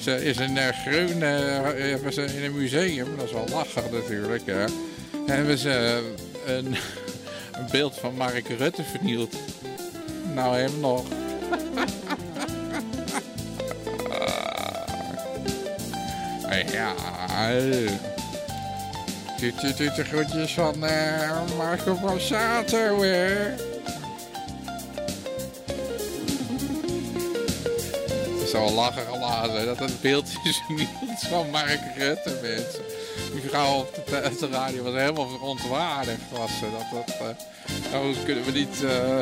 Ze is in uh, Groen, hebben ze in een museum, dat is wel lachen natuurlijk, hè. Hebben ze een, een beeld van Mark Rutte vernield. Nou, hem nog. ja, Tutje, tutje, groetjes van Marco Passato, hè. Het is al lachen dat het beeldje is niet van Mark Rutte, mensen. Die vrouw op de, radio was helemaal verontwaardigd. Was ze. Dat, dat, uh, nou, kunnen we niet... Uh,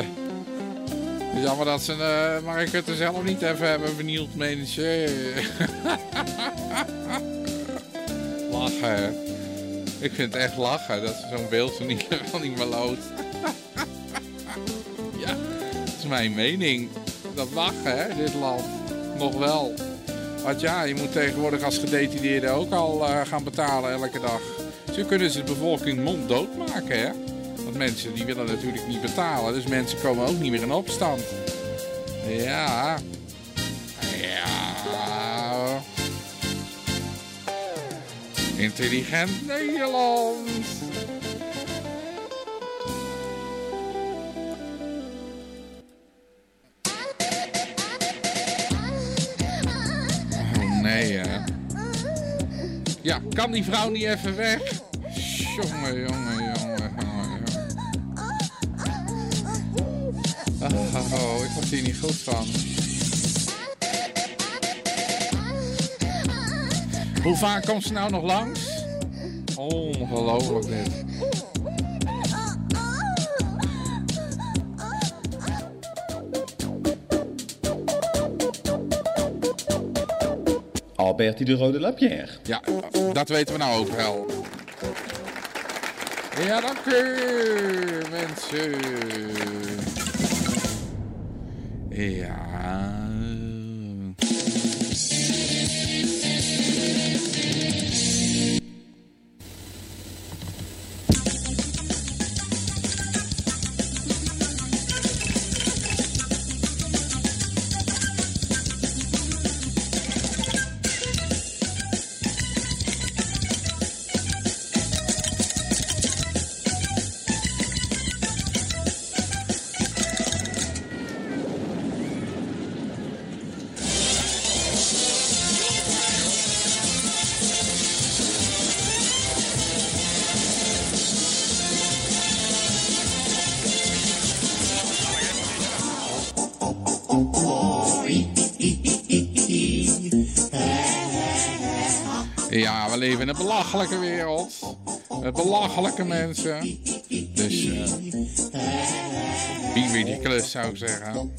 jammer dat ze uh, Mark Rutte zelf niet even hebben vernield, mensen. lachen, Ik vind het echt lachen dat ze zo'n beeld van die, van die ja, dat is mijn mening. Dat mag, hè, dit land. Nog wel. Want ja, je moet tegenwoordig als gedetineerde ook al uh, gaan betalen elke dag. Zo kunnen ze de bevolking monddood maken, hè. Want mensen die willen natuurlijk niet betalen. Dus mensen komen ook niet meer in opstand. Ja. Ja. Intelligent Nederland. Ja, kan die vrouw niet even weg? Jongen, jongen, jongen. Oh, ik word hier niet goed van. Hoe vaak komt ze nou nog langs? Ongelooflijk dit. Alberti de Rode Lapierre. Ja, dat weten we nou ook wel. Ja, dank u, mensen. Ja. Leven in een belachelijke wereld. Met belachelijke mensen. Dus, uh, be ridiculous zou ik zeggen.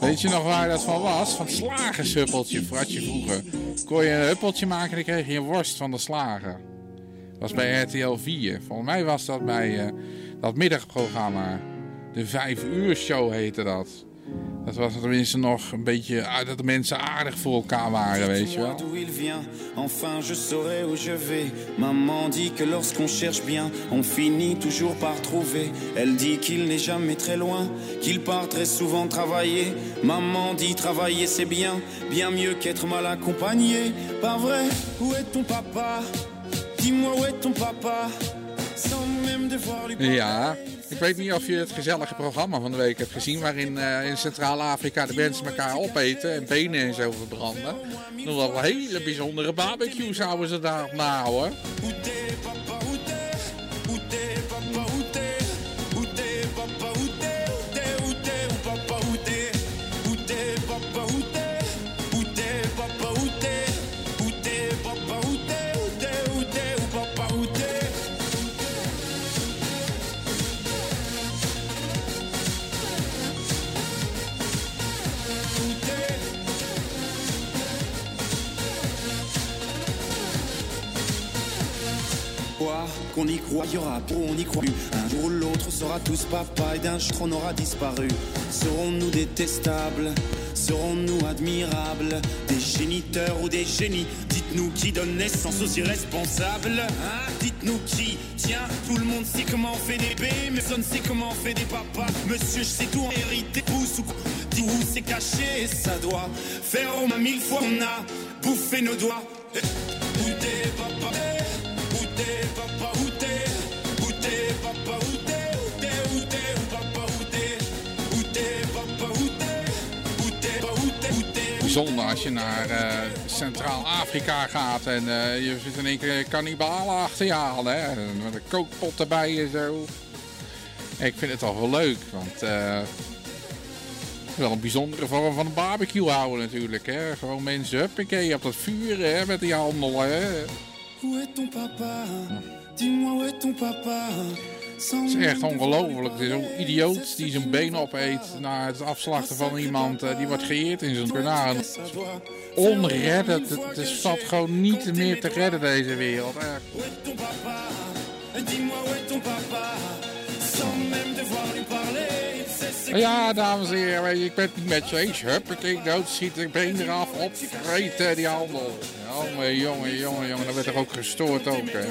Weet je nog waar dat van was? Van het slagershuppeltje, had je vroeger. Kon je een huppeltje maken en dan kreeg je een worst van de slager. Dat was bij RTL 4. Volgens mij was dat bij uh, dat middagprogramma. De 5 uur show heette dat. Dat was tenminste nog een beetje dat de mensen aardig voor elkaar waren, weet je wel. Enfin je saurai où je vais. Maman dit que lorsqu'on cherche bien, on finit toujours par trouver. Elle dit qu'il n'est jamais très loin, qu'il part très souvent travailler. Maman dit travailler c'est bien, bien mieux qu'être mal accompagné. Pas vrai, où est ton papa? Dis-moi où est ton papa? Sans même devoir lui Ja. Ik weet niet of je het gezellige programma van de week hebt gezien... waarin uh, in Centraal-Afrika de mensen elkaar opeten en benen en zo verbranden. Nog wel hele bijzondere barbecue zouden ze daar nahouden. qu'on y croit, y aura pour on y croit plus. Un jour ou l'autre, on sera tous papa et d'un jour aura disparu. Serons-nous détestables? Serons-nous admirables? Des géniteurs ou des génies? Dites-nous qui donne naissance aux irresponsables hein? Dites-nous qui Tiens, tout le monde sait comment on fait des bébés Mais personne sait comment on fait des papas Monsieur, je sais tout en hérité Pousse ou quoi s'est caché, ça doit faire au moins mille fois on a bouffé nos doigts. Bijzonder als je naar eh, Centraal-Afrika gaat en eh, je zit in één keer kannibalen achter je aan, hè. Met een kookpot erbij en zo. Ik vind het toch wel leuk, want is wel een bijzondere vorm van barbecue houden natuurlijk, hè. Gewoon mensen, huppakee, op dat vuur, hè, met die handel. Où est ton papa Dis-moi ton papa Het is echt ongelooflijk. Het is zo'n idioot die zijn been opeet na het afslachten van iemand. eh, die wordt geëerd in zijn kanaal. Onreddend. Het, is valt gewoon niet meer te redden deze wereld. Ja, dames en heren, ik ben niet met je eens. Huppakee, doodschieten, ik been eraf, opvreten die handel. Jongen, jongen, jongen, jongen, dat werd toch ook gestoord ook, hè.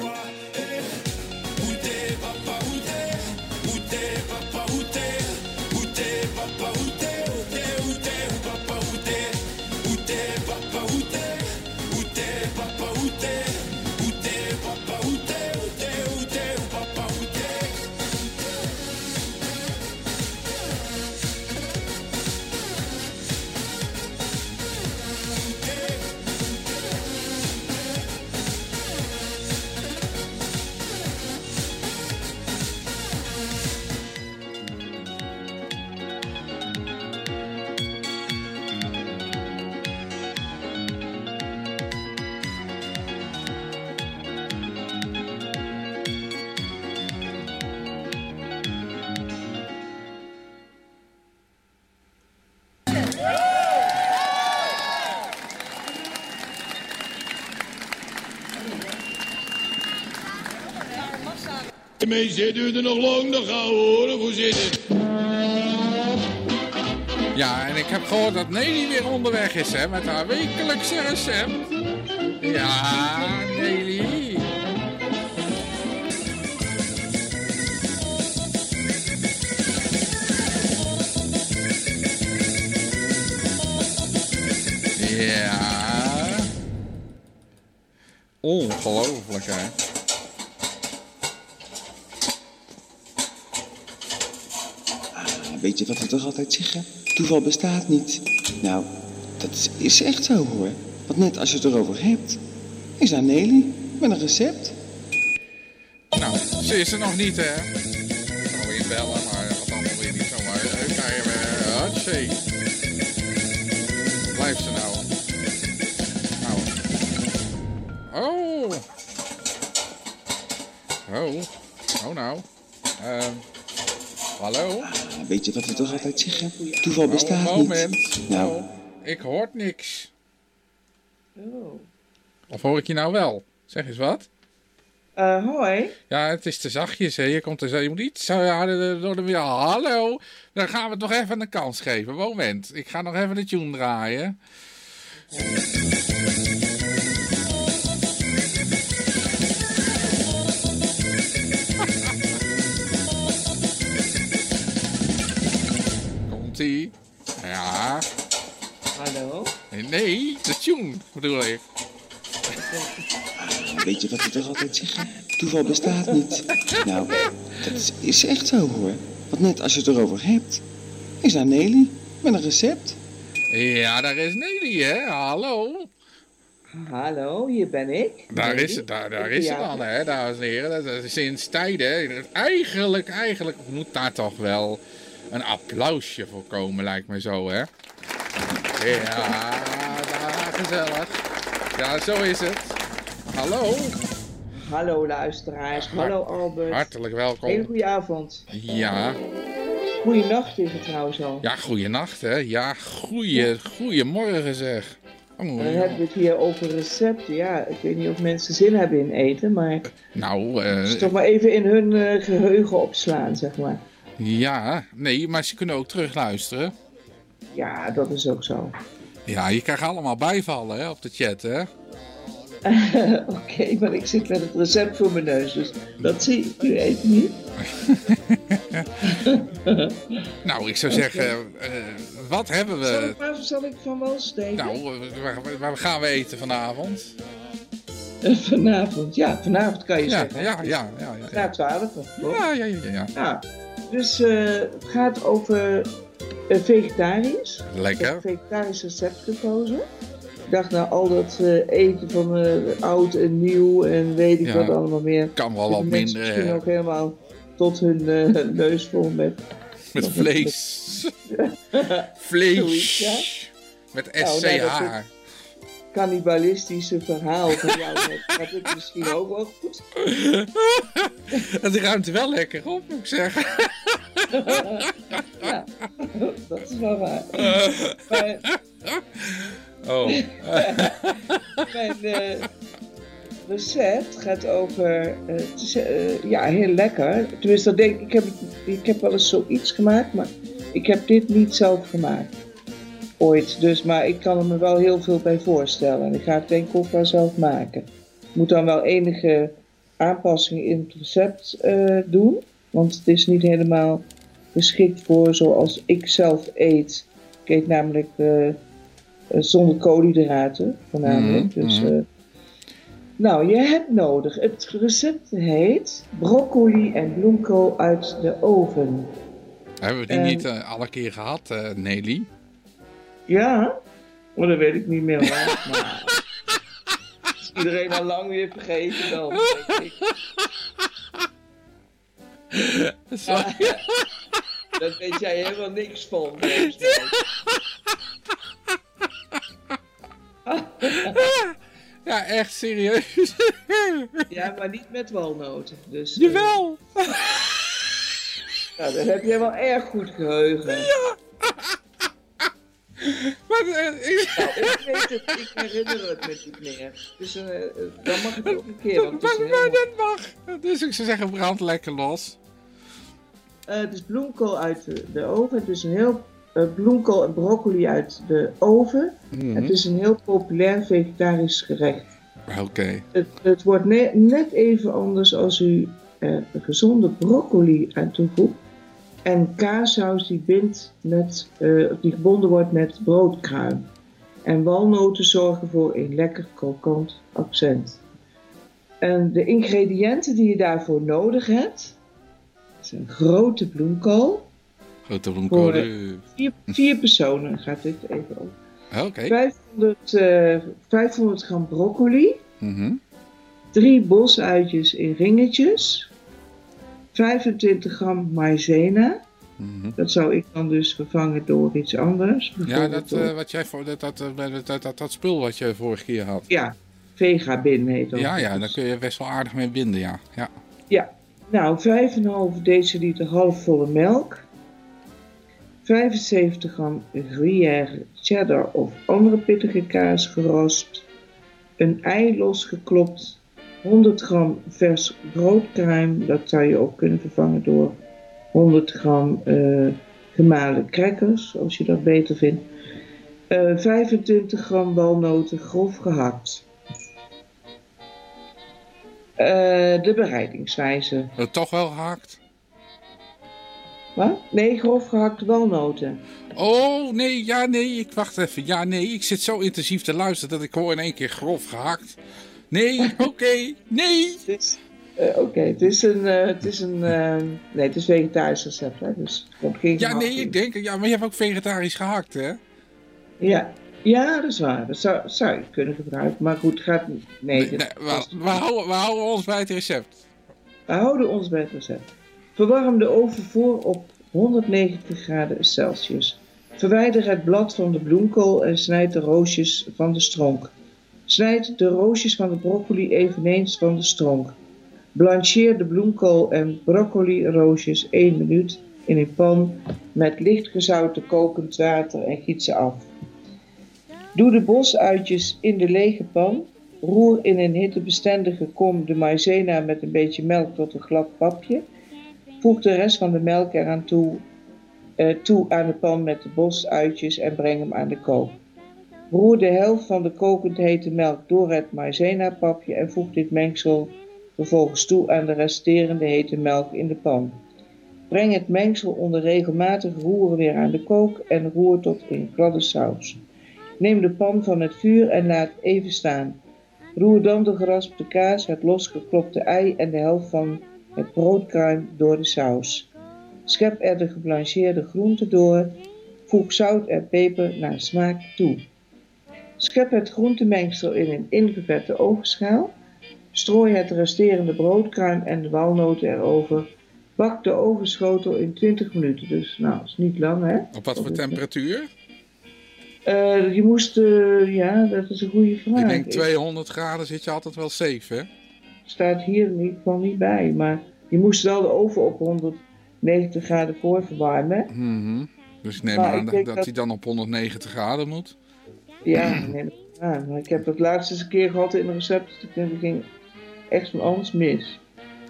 Mee zitten er nog lang, dan gaan we horen het. Ja, en ik heb gehoord dat Nelly weer onderweg is, hè, met haar wekelijkse recept. Ja, Nelly. Ja. Ongelooflijk, hè. Weet je wat we toch altijd zeggen? Toeval bestaat niet. Nou, dat is, echt zo hoor. Want net als je het erover hebt, is daar Nelly met een recept. Nou, ze is er nog niet, hè? Ik zal weer bellen, maar dat allemaal weer niet kijken, uh, hatsé. Blijft ze nou? Nou. Oh. Oh. Oh nou. Ehm. Hallo? Weet je wat we toch altijd zeggen? Toeval bestaat Oh, niet. moment. Nou, Oh, ik hoor niks. Oh. Of hoor ik je nou wel? Zeg eens wat. Eh, hoi. Ja, het is te zachtjes, hè. Je, komt za- je moet iets harder door de weer. Hallo. Dan gaan we het nog even een kans geven. Moment. Ik ga nog even de tune draaien. Komt-ie. Ja. Hallo. Nee, Nee, de tune bedoel ik. weet je wat we toch altijd zeggen? Toeval bestaat niet. Nou, dat is, echt zo hoor. Want net als je het erover hebt, is daar Nelly met een recept. Ja, daar is Nelly, hè. Hallo. Hallo, hier ben ik. Daar Nelly. is, het, daar, daar is ze Ja. dan, hè, dames en heren. Dat is sinds tijden. Eigenlijk, eigenlijk moet daar toch wel een applausje voor komen, lijkt me zo, hè. Ja, daar, gezellig. Ja, zo is het. Hallo. Hallo luisteraars. Hallo Albert. Hartelijk Hele welkom. goede avond. Ja, Goeienacht is het trouwens al. ja, goeienacht, hè. Ja, goeie, goeiemorgen, zeg. Oh, dan hebben we het hier over recepten. Ja, ik weet niet of mensen zin hebben in eten, maar nou, eh, ze toch maar even in hun eh, geheugen opslaan, zeg maar. Ja, nee, maar ze kunnen ook terugluisteren. Ja, dat is ook zo. Ja, je krijgt allemaal bijvallen, hè, op de chat, hè. Oké, maar ik zit met het recept voor mijn neus, dus dat zie ik nu even niet. nou, ik zou zeggen, eh, wat hebben Zal we... ik, maar, zal ik van wal steken? Nou, waar, waar gaan we eten vanavond? Eh, vanavond, ja, vanavond kan je Ja, zeggen. ja, ja, ja. ja, Na 12. toch? ja, ja, ja, ja. Ja, dus eh, het gaat over eh, vegetarisch. Ik heb Lekker. een vegetarisch recept gekozen. Ik dacht nou al dat eh, eten van oud en nieuw en weet ik Ja. wat allemaal meer. Kan wel wat minder Misschien ook helemaal tot hun neus vol met. met vlees. Zoiets, Vlees. ja. Met Nou, nou, SCH. Cannibalistische verhaal van jou. Dat gaat het misschien ook wel goed. Het ruimt wel lekker op, moet ik zeggen. Ja, dat is wel waar. Maar Oh. mijn eh, recept gaat over. eh, het is, eh, ja, heel lekker. Tenminste, dat denk ik. Ik heb, ik heb wel eens zoiets gemaakt, maar ik heb dit niet zelf gemaakt. Ooit. Dus, maar ik kan er me wel heel veel bij voorstellen. En ik ga het denk ik ook wel zelf maken. Ik moet dan wel enige aanpassingen in het recept eh, doen. Want het is niet helemaal geschikt voor zoals ik zelf eet. Ik eet namelijk eh, eh, zonder koolhydraten, voornamelijk. Mhm, dus, mhm. nou, je hebt nodig. Het recept heet broccoli en bloemkool uit de oven. Hebben we die En- niet alle keer gehad, eh, Nelly? Ja, maar dat weet ik niet meer. Hoor. Maar, is iedereen al lang weer vergeten dan. Ja, Daar weet jij helemaal niks van. Ja, echt serieus. Ja, maar niet met walnoten. Dus, eh, Jawel. Ja, dan heb jij wel erg goed geheugen. Maar, eh, ik- Nou, ik weet het, ik herinner het me niet meer. Dus eh, eh, dan mag het ook een keer. Want het, maar, dat mag. Dus ik zou zeggen, brand lekker los. Het is bloemkool uit de, de oven. Het is een heel bloemkool en broccoli uit de oven. Mhm. Het is een heel populair vegetarisch gerecht. Oké. Het, het wordt ne- net even anders als u een gezonde broccoli aan toevoegt. En kaassaus die, bindt met, eh, die gebonden wordt met broodkruim. En walnoten zorgen voor een lekker krokant accent. En de ingrediënten die je daarvoor nodig hebt, een grote bloemkool. Grote bloemkool. Voor, Vier, vier personen gaat dit even over. Oké. 500, eh, 500 gram broccoli. Mhm. Drie bosuitjes in ringetjes. 25 gram maïzena. Mhm. Dat zou ik dan dus vervangen door iets anders. Ja, dat, eh, wat jij voor, dat, dat, eh, dat, dat, spul wat je vorige keer had. ja, vegabin heet dat. Ja, ja, daar kun je best wel aardig mee binden, ja. ja. Ja, nou 5,5 deciliter halfvolle melk. 75 gram gruyère, cheddar of andere pittige kaas geroost. Een ei losgeklopt. 100 gram vers broodkruim. Dat zou je ook kunnen vervangen door 100 gram eh, gemalen crackers, als je dat beter vindt. Eh, 25 gram walnoten grof gehakt. Eh, de bereidingswijze. Eh, Toch wel gehakt? Wat? Nee, grof gehakte walnoten. Oh, nee, ja, nee, ik wacht even. Ja, nee, ik zit zo intensief te luisteren dat ik hoor in één keer grof gehakt. Nee, oké, nee. Eh, Oké, het is een, eh, het is een, eh, nee, het is vegetarisch recept, hè, dus er komt geen Ja, nee, in. ik denk, ja, maar je hebt ook vegetarisch gehakt, hè? Ja. ja, dat is waar. Dat zou, zou je kunnen gebruiken, maar goed, gaat niet. Nee, Nee, dit- nee, we, we, houden, we houden ons bij het recept. we houden ons bij het recept. Verwarm de oven voor op 190 graden Celsius. Verwijder het blad van de bloemkool en snijd de roosjes van de stronk. Snijd de roosjes van de broccoli eveneens van de stronk. Blancheer de bloemkool en broccoli roosjes 1 minuut in een pan met licht gezouten kokend water en giet ze af. Doe de bosuitjes in de lege pan. Roer in een hittebestendige kom de maïzena met een beetje melk tot een glad papje. Voeg de rest van de melk eraan toe, eh, toe aan de pan met de bosuitjes en breng hem aan de kook. Roer de helft van de kokend hete melk door het maïzena-papje en voeg dit mengsel vervolgens toe aan de resterende hete melk in de pan. Breng het mengsel onder regelmatig roeren weer aan de kook en roer tot een gladde saus. Neem de pan van het vuur en laat even staan. Roer dan de geraspte kaas, het losgeklopte ei en de helft van het broodkruim door de saus. Schep er de geblancheerde groenten door. Voeg zout en peper naar smaak toe. Schep het groentemengsel in een ingevette ovenschaal. Strooi het resterende broodkruim en de walnoten erover. Bak de ovenschotel in 20 minuten. Dus nou, is niet lang hè. Op wat voor temperatuur? Eh, je moest, eh, ja, dat is een goede vraag. Ik denk Ik- 200 graden zit je altijd wel safe, hè? staat hier in ieder geval niet bij. Maar je moest wel de oven op 190 graden voor verwarmen. Mhm. Dus ik neem Maar aan ik dat dat- hij dan op 190 graden moet. Ja, nee. Maar ik heb dat laatst eens een keer gehad in een recept. Dat ging echt van alles mis.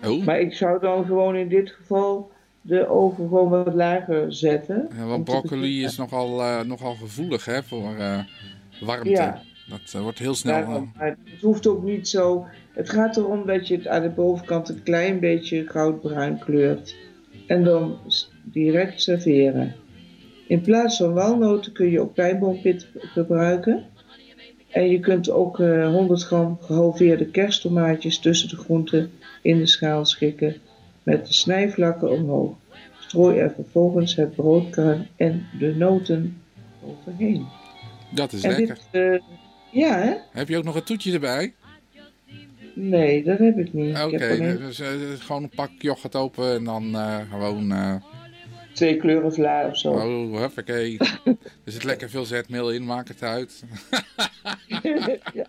Oh, Maar ik zou dan gewoon in dit geval de oven gewoon wat lager zetten. ja, want broccoli is nogal, eh, nogal gevoelig, hè, voor eh, warmte. Ja. Dat eh, wordt heel snel... Daarom, maar het hoeft ook niet zo. Het gaat erom dat je het aan de bovenkant een klein beetje goudbruin kleurt. En dan direct serveren. In plaats van walnoten kun je ook pijnboompit gebruiken. En je kunt ook eh, 100 gram gehalveerde kersttomaatjes tussen de groenten in de schaal schikken. Met de snijvlakken omhoog. Strooi er vervolgens het broodkruim en de noten overheen. dat is En lekker. dit, eh, ja hè? Heb je ook nog een toetje erbij? Nee, dat heb ik niet. Oké, dus eh, gewoon een pak yoghurt open en dan eh, gewoon... eh, twee kleuren vla of zo. oh, huppakee. er zit lekker veel zetmeel in, maak het uit. ja.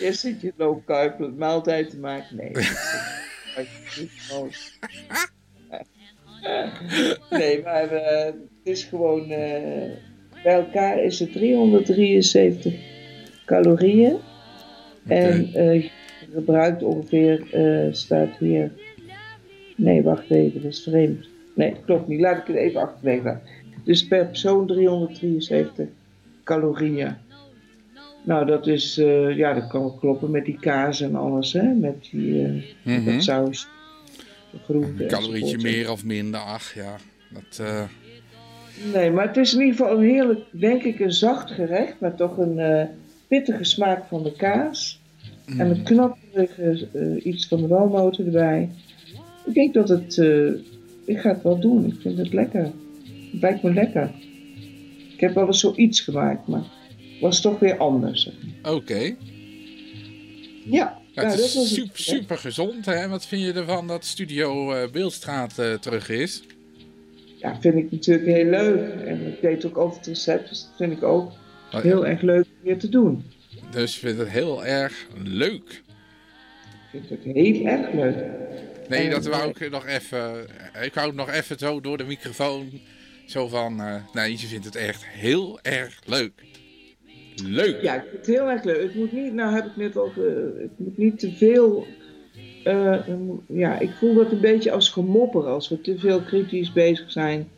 Eerst zit je loopkuipelen maaltijd te maken. Nee. nee, maar eh, het is gewoon... eh, bij elkaar is het 373 calorieën. En eh, je gebruikt ongeveer, eh, staat hier... Nee, wacht even, dat is vreemd. Nee, dat klopt niet. Laat ik het even achterwege. Dus per persoon 373 calorieën. Nou, dat is, eh, ja, dat kan wel kloppen met die kaas en alles, hè. Met die, Mhm. dat saus, groenten Een calorietje meer of minder, ach ja. Dat, eh, Nee, maar het is in ieder geval een heerlijk, denk ik, een zacht gerecht. Met toch een pittige smaak van de kaas. En een knapperige iets van de walnoten erbij. Ik denk dat het, ik ga het wel doen. Ik vind het lekker. Het lijkt me lekker. Ik heb wel eens zoiets gemaakt, maar het was toch weer anders. Oké. Ja, Ja, nou, het dat is was super, het. super gezond, hè? Wat vind je ervan dat Studio Beeldstraat eh, terug is? Ja, vind ik natuurlijk heel leuk. En ik weet ook over het recept, dus dat vind ik ook Oh, heel erg leuk om weer te doen. Dus ik vind het heel erg leuk. Ik vind het heel erg leuk. Nee, dat wou eh, ik nog even. Ik wou het nog even zo door de microfoon. Zo van. eh nee, je vindt het echt heel erg leuk. Leuk. Ja, ik vind het heel erg leuk. Het moet niet, nou heb ik net al, ge- het moet niet te veel. eh, ja, ik voel dat een beetje als gemopper als we te veel kritisch bezig zijn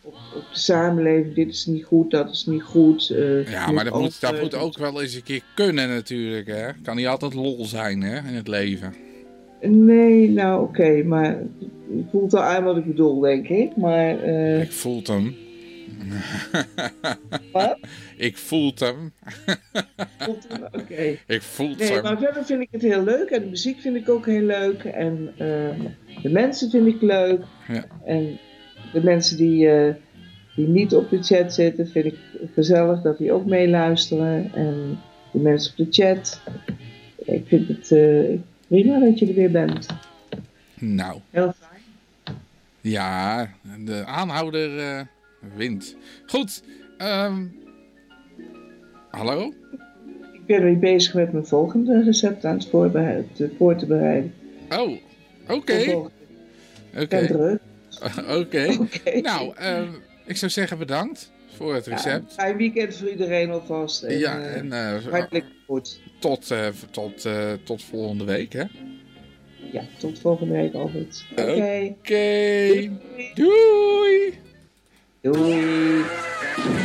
op, op de samenleving. Dit is niet goed, dat is niet goed. eh, Ja, maar dat moet, dat eh, moet ook wel eens een keer kunnen natuurlijk, hè. Kan niet altijd lol zijn, hè, in het leven. Nee, nou oké, maar je voelt al aan wat ik bedoel, denk ik. Maar, eh, Ik voelt hem. wat? Ik voelt hem. Voelt hem? Oké. Ik voelt Nee, hem. maar verder vind ik het heel leuk. En de muziek vind ik ook heel leuk. En eh, de mensen vind ik leuk. Ja. En de mensen die, eh, die niet op de chat zitten, vind ik gezellig dat die ook meeluisteren. En de mensen op de chat. Ik vind het eh, prima dat je er weer bent. Nou, Heel fijn. ja, de aanhouder eh, wint. Goed. ehm, hallo? Ik ben weer bezig met mijn volgende recept aan het voor te bereiden. Oh, oké. Ben Oké. druk. Oké. Oké. Nou, ehm, ik zou zeggen bedankt voor het Ja, recept. fijn weekend voor iedereen alvast. En, Ja, eh, en eh, hartelijk goed. tot, eh, tot, tot volgende week, hè? Ja, tot volgende week, Albert. Oké. Doei. Doei. Ja,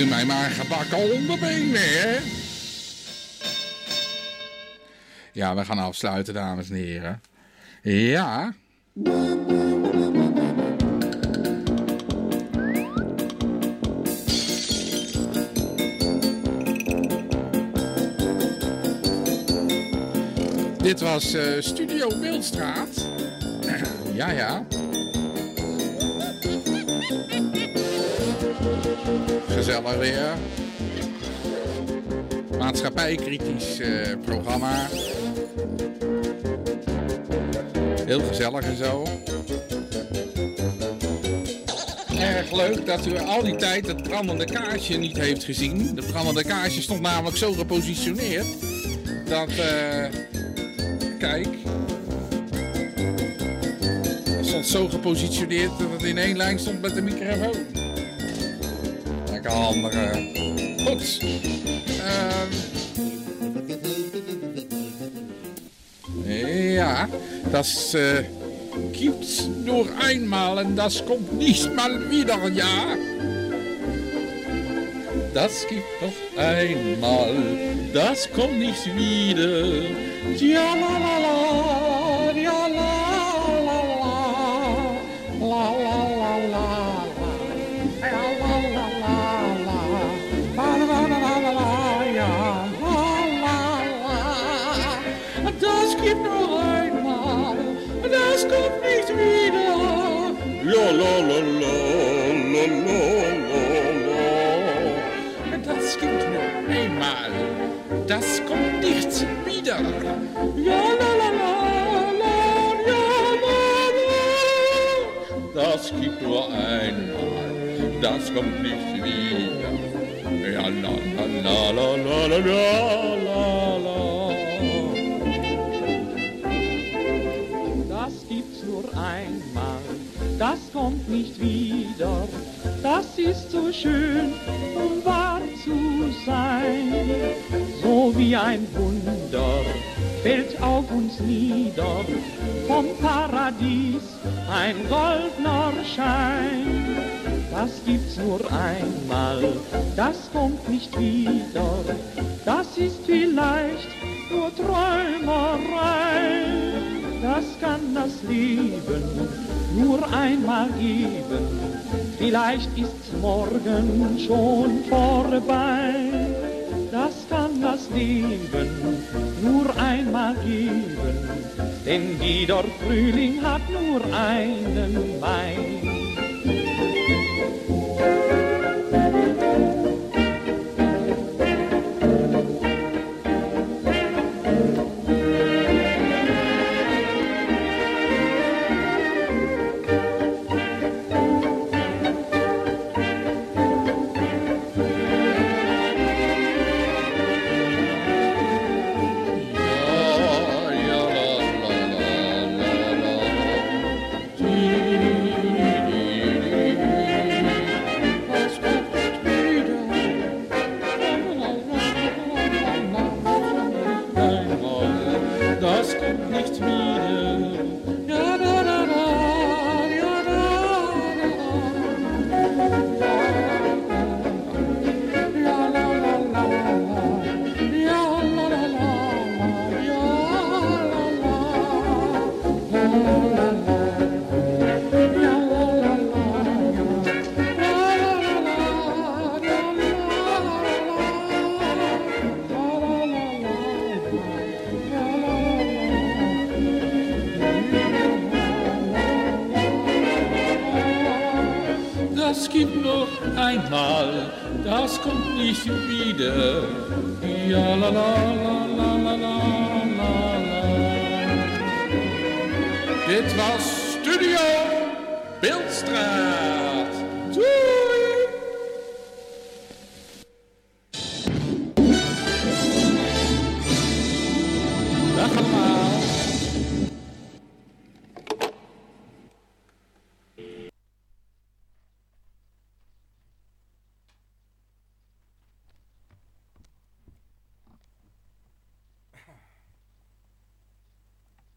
u mij maar gebakken onderbeen weer. Ja, we gaan afsluiten, dames en heren. Ja. Dit was uh, Studio Beeldstraat. ja, ja. Gezellig weer. Maatschappijkritisch uh, programma. Heel gezellig en zo. Erg leuk dat u al die tijd het brandende kaarsje niet heeft gezien. De brandende kaarsje stond namelijk zo gepositioneerd dat... Uh, kijk. Het stond zo gepositioneerd dat het in één lijn stond met de microfoon. Goed. Uh, ja, das äh, gibt's nur einmal und das kommt nicht mal wieder, ja. Das gibt doch einmal, das kommt nicht wieder. Ja la la la, Das gibt nur einmal, das kommt nicht wieder. La la la, la la la la. Das gibt nur einmal, das kommt nicht wieder. La la la la, ja la la. Das gibt nur einmal, das kommt nicht wieder. Ja la la la la la la la kommt nicht wieder. Das ist so schön, um wahr zu sein. So wie ein Wunder fällt auf uns nieder, vom Paradies ein goldener Schein. Das gibt's nur einmal, das kommt nicht wieder. Das ist vielleicht nur Träumerei. Das kann das Leben nur einmal geben. Vielleicht ist's morgen schon vorbei. Das kann das Leben nur einmal geben. Denn jeder Frühling hat nur einen Mai. einmal, das kommt nicht wieder. Ja, la, la, la, la, la, la, la. Das war Studio Beeldstraat.